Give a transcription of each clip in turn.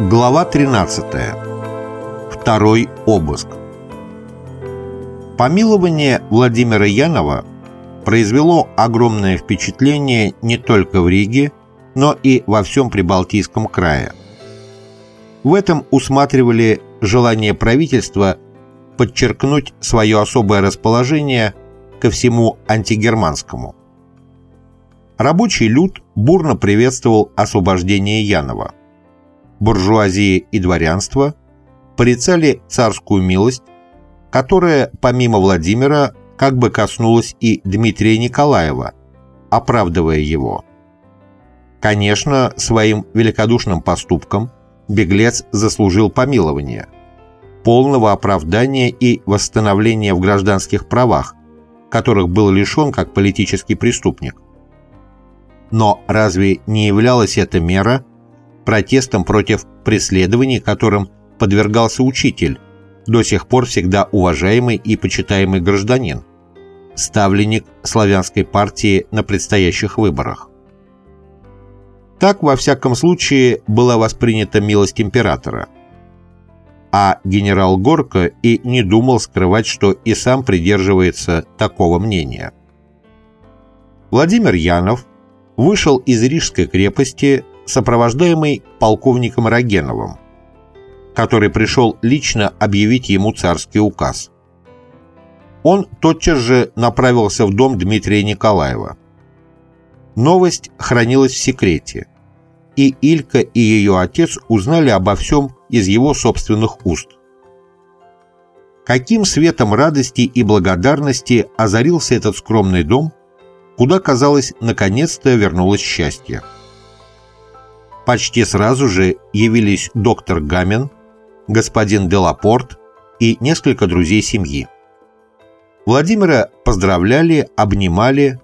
Глава 13. Второй обыск. Помилование Владимира Янова произвело огромное впечатление не только в Риге, но и во всем Прибалтийском крае. В этом усматривали желание правительства подчеркнуть свое особое расположение ко всему антигерманскому. Рабочий люд бурно приветствовал освобождение Янова – буржуазия и дворянство порицали царскую милость, которая, помимо Владимира, как бы коснулась и Дмитрия Николаева, оправдывая его. Конечно, своим великодушным поступком беглец заслужил помилование, полного оправдания и восстановления в гражданских правах, которых был лишен как политический преступник. Но разве не являлась эта мера протестом против преследований, которым подвергался учитель, до сих пор всегда уважаемый и почитаемый гражданин, ставленник славянской партии на предстоящих выборах. Так, во всяком случае, была воспринята милость императора. А генерал Горко и не думал скрывать, что и сам придерживается такого мнения. Владимир Янов вышел из Рижской крепости сопровождаемый полковником Рогеновым, который пришел лично объявить ему царский указ. Он тотчас же направился в дом Дмитрия Николаева. Новость хранилась в секрете, и Илька и ее отец узнали обо всем из его собственных уст. Каким светом радости и благодарности озарился этот скромный дом, куда, казалось, наконец-то вернулось счастье. Почти сразу же явились доктор Гамен, господин Делапорт и несколько друзей семьи. Владимира поздравляли, обнимали,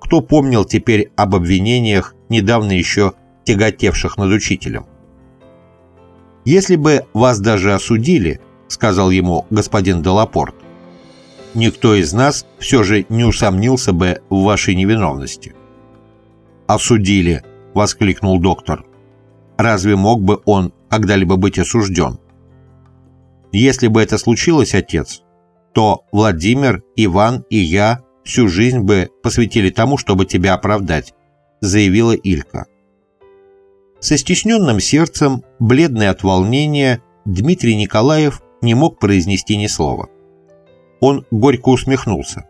кто помнил теперь об обвинениях, недавно еще тяготевших над учителем. «Если бы вас даже осудили, — сказал ему господин Делапорт, — никто из нас все же не усомнился бы в вашей невиновности». «Осудили!» — воскликнул доктор. Разве мог бы он когда-либо быть осужден? Если бы это случилось, отец, то Владимир, Иван и я всю жизнь бы посвятили тому, чтобы тебя оправдать, заявила Илька. Со стесненным сердцем, бледный от волнения, Дмитрий Николаев не мог произнести ни слова. Он горько усмехнулся.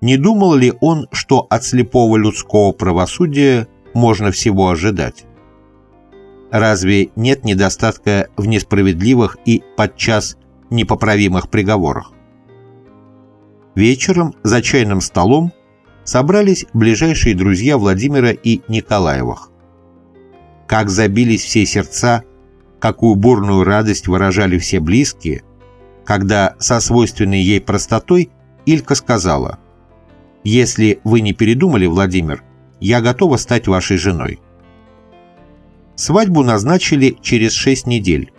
Не думал ли он, что от слепого людского правосудия можно всего ожидать? Разве нет недостатка в несправедливых и подчас непоправимых приговорах? Вечером за чайным столом собрались ближайшие друзья Владимира и Николаевых. Как забились все сердца, какую бурную радость выражали все близкие, когда со свойственной ей простотой Илька сказала «Если вы не передумали, Владимир, я готова стать вашей женой». Свадьбу назначили через шесть недель,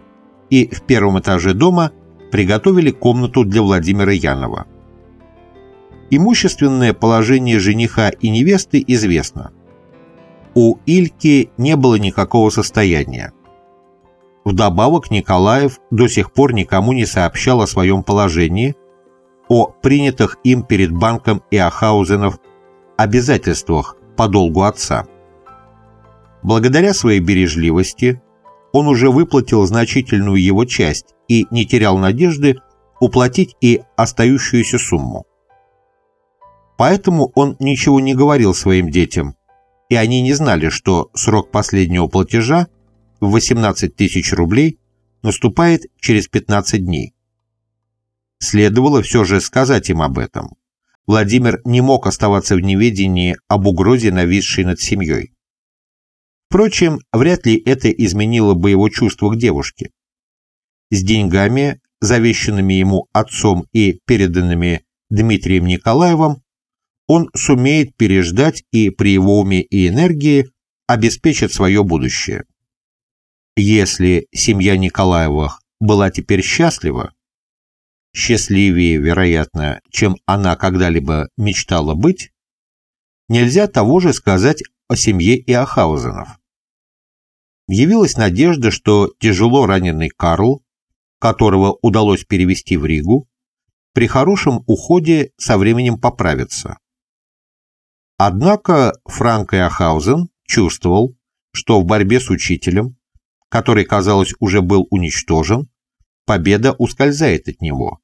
и в первом этаже дома приготовили комнату для Владимира Янова. Имущественное положение жениха и невесты известно. У Ильки не было никакого состояния. Вдобавок Николаев до сих пор никому не сообщал о своем положении, о принятых им перед банком и Ахаузенов обязательствах по долгу отца. Благодаря своей бережливости он уже выплатил значительную его часть и не терял надежды уплатить и остающуюся сумму. Поэтому он ничего не говорил своим детям, и они не знали, что срок последнего платежа в 18 тысяч рублей наступает через 15 дней. Следовало все же сказать им об этом. Владимир не мог оставаться в неведении об угрозе, нависшей над семьей. Впрочем, вряд ли это изменило бы его чувство к девушке. С деньгами, завещанными ему отцом и переданными Дмитрием Николаевым, он сумеет переждать и при его уме и энергии обеспечит свое будущее. Если семья Николаевых была теперь счастлива, счастливее, вероятно, чем она когда-либо мечтала быть, нельзя того же сказать о семье Иохаузенов. Явилась надежда, что тяжело раненый Карл, которого удалось перевести в Ригу, при хорошем уходе со временем поправится. Однако Франк Иохаузен чувствовал, что в борьбе с учителем, который, казалось, уже был уничтожен, победа ускользает от него.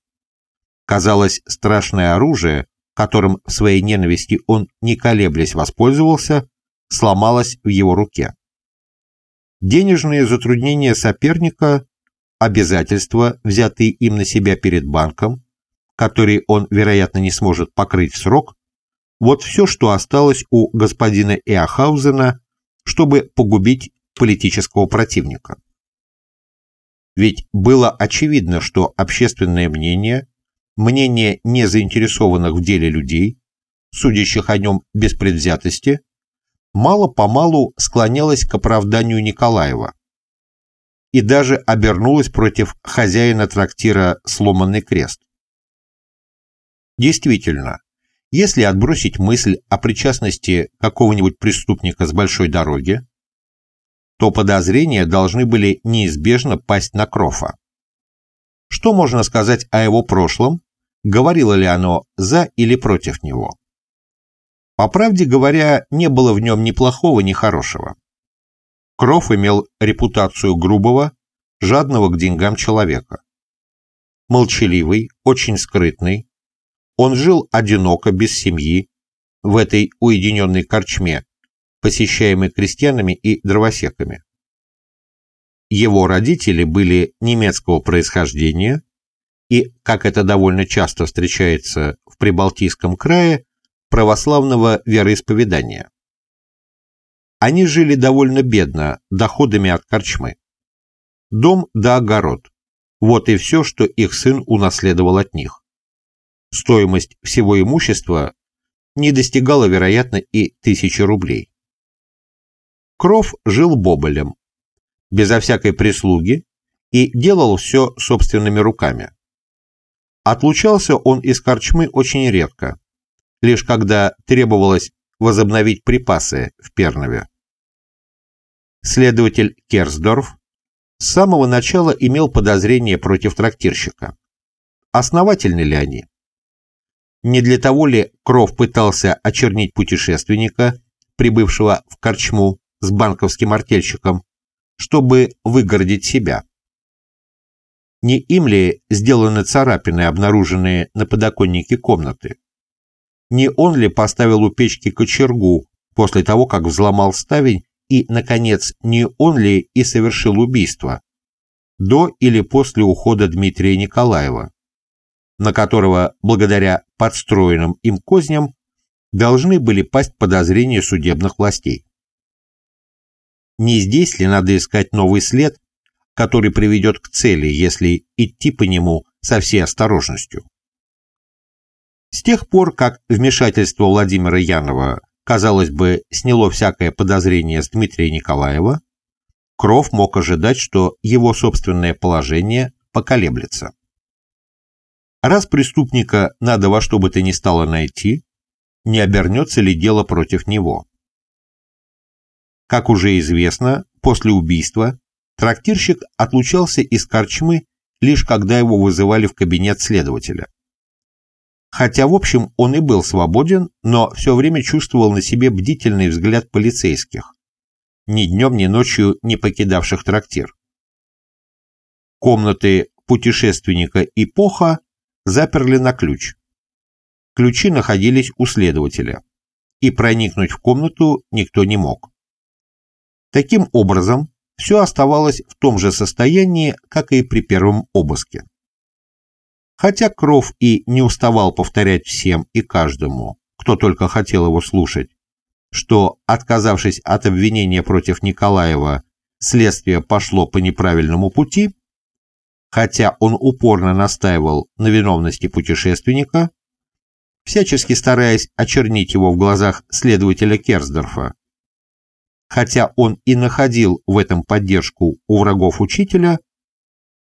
Казалось, страшное оружие, которым в своей ненависти он, не колеблясь, воспользовался, сломалось в его руке. Денежные затруднения соперника, обязательства, взятые им на себя перед банком, которые он, вероятно, не сможет покрыть в срок, вот все, что осталось у господина Эохаузена, чтобы погубить политического противника. Ведь было очевидно, что общественное мнение, мнение незаинтересованных в деле людей, судящих о нем без предвзятости, мало-помалу склонялось к оправданию Николаева и даже обернулось против хозяина трактира «Сломанный крест». Действительно, если отбросить мысль о причастности какого-нибудь преступника с большой дороги, то подозрения должны были неизбежно пасть на Крофа. Что можно сказать о его прошлом? Говорило ли оно за или против него? По правде говоря, не было в нем ни плохого, ни хорошего. Кроф имел репутацию грубого, жадного к деньгам человека. Молчаливый, очень скрытный, он жил одиноко, без семьи, в этой уединенной корчме, посещаемой крестьянами и дровосеками. Его родители были немецкого происхождения и, как это довольно часто встречается в Прибалтийском крае, православного вероисповедания. Они жили довольно бедно, доходами от корчмы. Дом да огород. Вот и все, что их сын унаследовал от них стоимость всего имущества не достигала, вероятно, и тысячи рублей. Кров жил боболем, безо всякой прислуги, и делал все собственными руками. Отлучался он из корчмы очень редко, лишь когда требовалось возобновить припасы в Пернове. Следователь Керсдорф с самого начала имел подозрение против трактирщика. Основательны ли они? Не для того ли Кров пытался очернить путешественника, прибывшего в Корчму с банковским артельщиком, чтобы выгородить себя? Не им ли сделаны царапины, обнаруженные на подоконнике комнаты? Не он ли поставил у печки кочергу после того, как взломал ставень, и, наконец, не он ли и совершил убийство? До или после ухода Дмитрия Николаева? на которого, благодаря подстроенным им козням, должны были пасть подозрения судебных властей. Не здесь ли надо искать новый след, который приведет к цели, если идти по нему со всей осторожностью? С тех пор, как вмешательство Владимира Янова, казалось бы, сняло всякое подозрение с Дмитрия Николаева, Кров мог ожидать, что его собственное положение поколеблется. Раз преступника надо во что бы то ни стало найти, не обернется ли дело против него? Как уже известно, после убийства трактирщик отлучался из корчмы лишь когда его вызывали в кабинет следователя. Хотя, в общем, он и был свободен, но все время чувствовал на себе бдительный взгляд полицейских, ни днем, ни ночью не покидавших трактир. Комнаты путешественника и Поха заперли на ключ. Ключи находились у следователя, и проникнуть в комнату никто не мог. Таким образом, все оставалось в том же состоянии, как и при первом обыске. Хотя Кров и не уставал повторять всем и каждому, кто только хотел его слушать, что, отказавшись от обвинения против Николаева, следствие пошло по неправильному пути, хотя он упорно настаивал на виновности путешественника, всячески стараясь очернить его в глазах следователя Керсдорфа. Хотя он и находил в этом поддержку у врагов учителя,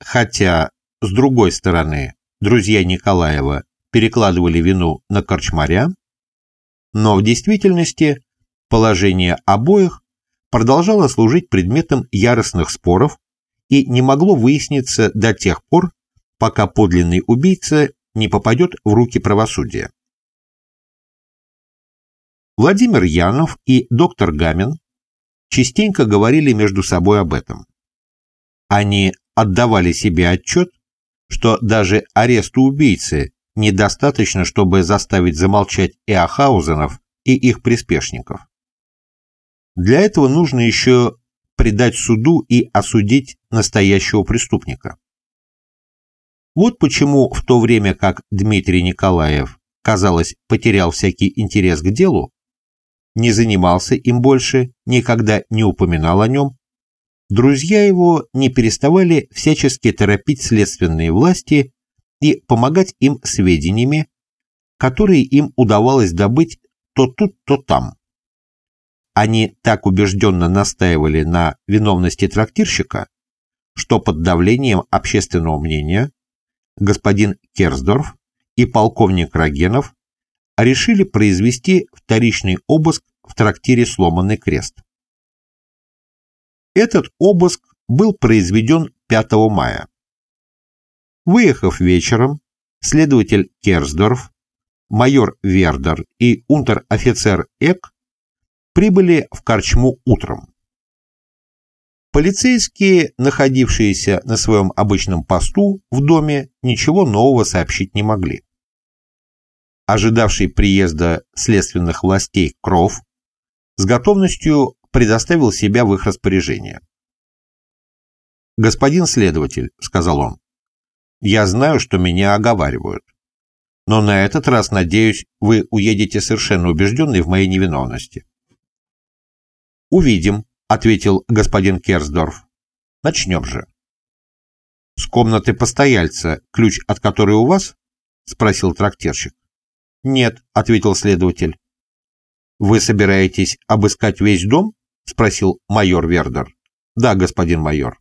хотя, с другой стороны, друзья Николаева перекладывали вину на корчмаря, но в действительности положение обоих продолжало служить предметом яростных споров и не могло выясниться до тех пор, пока подлинный убийца не попадет в руки правосудия. Владимир Янов и доктор Гамин частенько говорили между собой об этом. Они отдавали себе отчет, что даже аресту убийцы недостаточно, чтобы заставить замолчать Эохаузенов и их приспешников. Для этого нужно еще предать суду и осудить настоящего преступника. Вот почему в то время как Дмитрий Николаев, казалось, потерял всякий интерес к делу, не занимался им больше, никогда не упоминал о нем, друзья его не переставали всячески торопить следственные власти и помогать им сведениями, которые им удавалось добыть то тут, то там. Они так убежденно настаивали на виновности трактирщика, что под давлением общественного мнения господин Керсдорф и полковник Рогенов решили произвести вторичный обыск в трактире «Сломанный крест». Этот обыск был произведен 5 мая. Выехав вечером, следователь Керсдорф, майор Вердер и унтер-офицер Эк прибыли в Корчму утром. Полицейские, находившиеся на своем обычном посту в доме, ничего нового сообщить не могли. Ожидавший приезда следственных властей Кров с готовностью предоставил себя в их распоряжение. «Господин следователь», — сказал он, я знаю, что меня оговаривают. Но на этот раз, надеюсь, вы уедете совершенно убежденный в моей невиновности. «Увидим», — ответил господин Керсдорф. «Начнем же». «С комнаты постояльца, ключ от которой у вас?» — спросил трактирщик. «Нет», — ответил следователь. «Вы собираетесь обыскать весь дом?» — спросил майор Вердер. «Да, господин майор».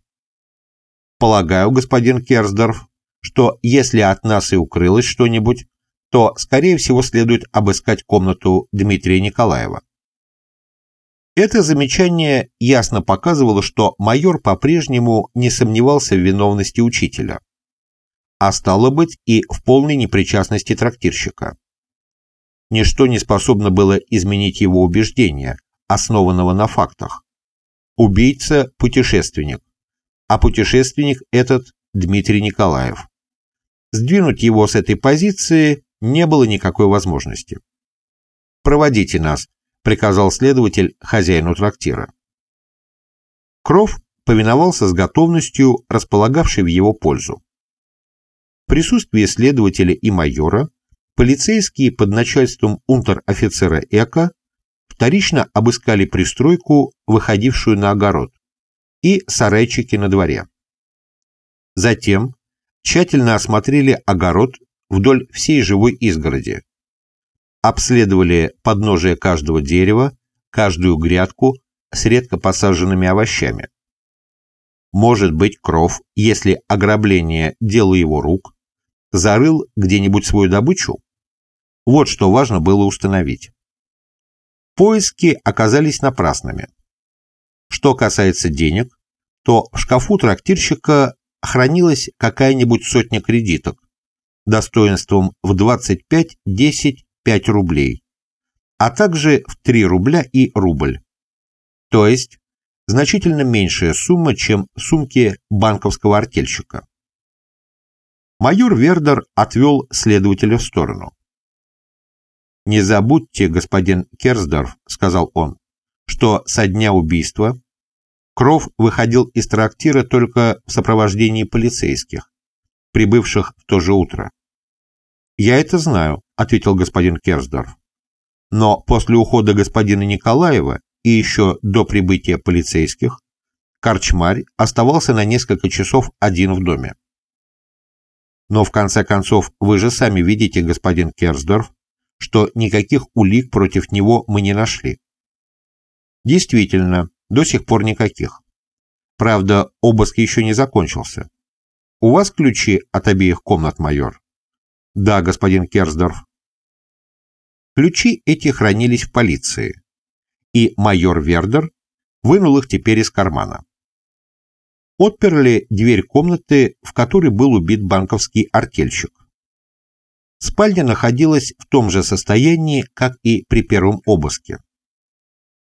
«Полагаю, господин Керсдорф, что если от нас и укрылось что-нибудь, то, скорее всего, следует обыскать комнату Дмитрия Николаева. Это замечание ясно показывало, что майор по-прежнему не сомневался в виновности учителя, а стало быть и в полной непричастности трактирщика. Ничто не способно было изменить его убеждения, основанного на фактах. Убийца – путешественник, а путешественник этот – Дмитрий Николаев. Сдвинуть его с этой позиции не было никакой возможности. «Проводите нас», — приказал следователь хозяину трактира. Кров повиновался с готовностью, располагавшей в его пользу. В присутствии следователя и майора полицейские под начальством унтер-офицера Эка вторично обыскали пристройку, выходившую на огород, и сарайчики на дворе. Затем тщательно осмотрели огород вдоль всей живой изгороди, обследовали подножие каждого дерева, каждую грядку с редко посаженными овощами. Может быть, Кров, если ограбление – дело его рук, зарыл где-нибудь свою добычу? Вот что важно было установить. Поиски оказались напрасными. Что касается денег, то в шкафу трактирщика хранилась какая-нибудь сотня кредиток достоинством в 25, 10, 5 рублей, а также в 3 рубля и рубль. То есть значительно меньшая сумма, чем сумки банковского артельщика. Майор Вердер отвел следователя в сторону. «Не забудьте, господин Керсдорф», — сказал он, — «что со дня убийства Кров выходил из трактира только в сопровождении полицейских, прибывших в то же утро. «Я это знаю», — ответил господин Керсдорф. «Но после ухода господина Николаева и еще до прибытия полицейских Корчмарь оставался на несколько часов один в доме. Но в конце концов вы же сами видите, господин Керсдорф, что никаких улик против него мы не нашли. Действительно, до сих пор никаких. Правда, обыск еще не закончился. У вас ключи от обеих комнат, майор? Да, господин Керсдорф. Ключи эти хранились в полиции, и майор Вердер вынул их теперь из кармана. Отперли дверь комнаты, в которой был убит банковский артельщик. Спальня находилась в том же состоянии, как и при первом обыске.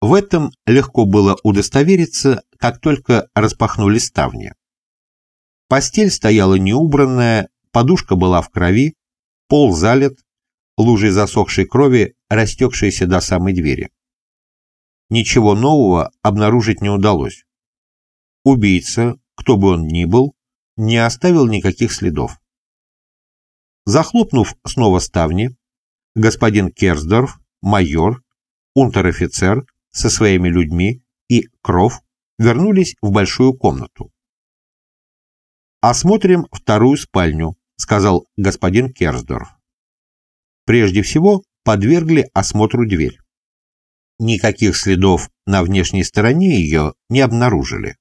В этом легко было удостовериться, как только распахнули ставни. Постель стояла неубранная, подушка была в крови, пол залит, лужей засохшей крови, растекшейся до самой двери. Ничего нового обнаружить не удалось. Убийца, кто бы он ни был, не оставил никаких следов. Захлопнув снова ставни, господин Керсдорф, майор, унтер-офицер со своими людьми и Кров вернулись в большую комнату. «Осмотрим вторую спальню», — сказал господин Керсдорф. Прежде всего подвергли осмотру дверь. Никаких следов на внешней стороне ее не обнаружили.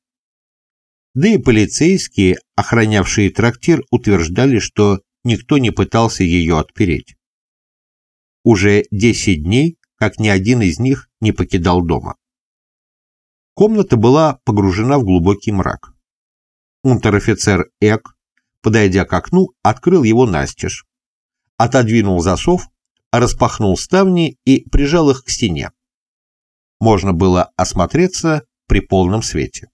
Да и полицейские, охранявшие трактир, утверждали, что никто не пытался ее отпереть. Уже 10 дней, как ни один из них не покидал дома. Комната была погружена в глубокий мрак. Унтер-офицер Эк, подойдя к окну, открыл его настежь, отодвинул засов, распахнул ставни и прижал их к стене. Можно было осмотреться при полном свете.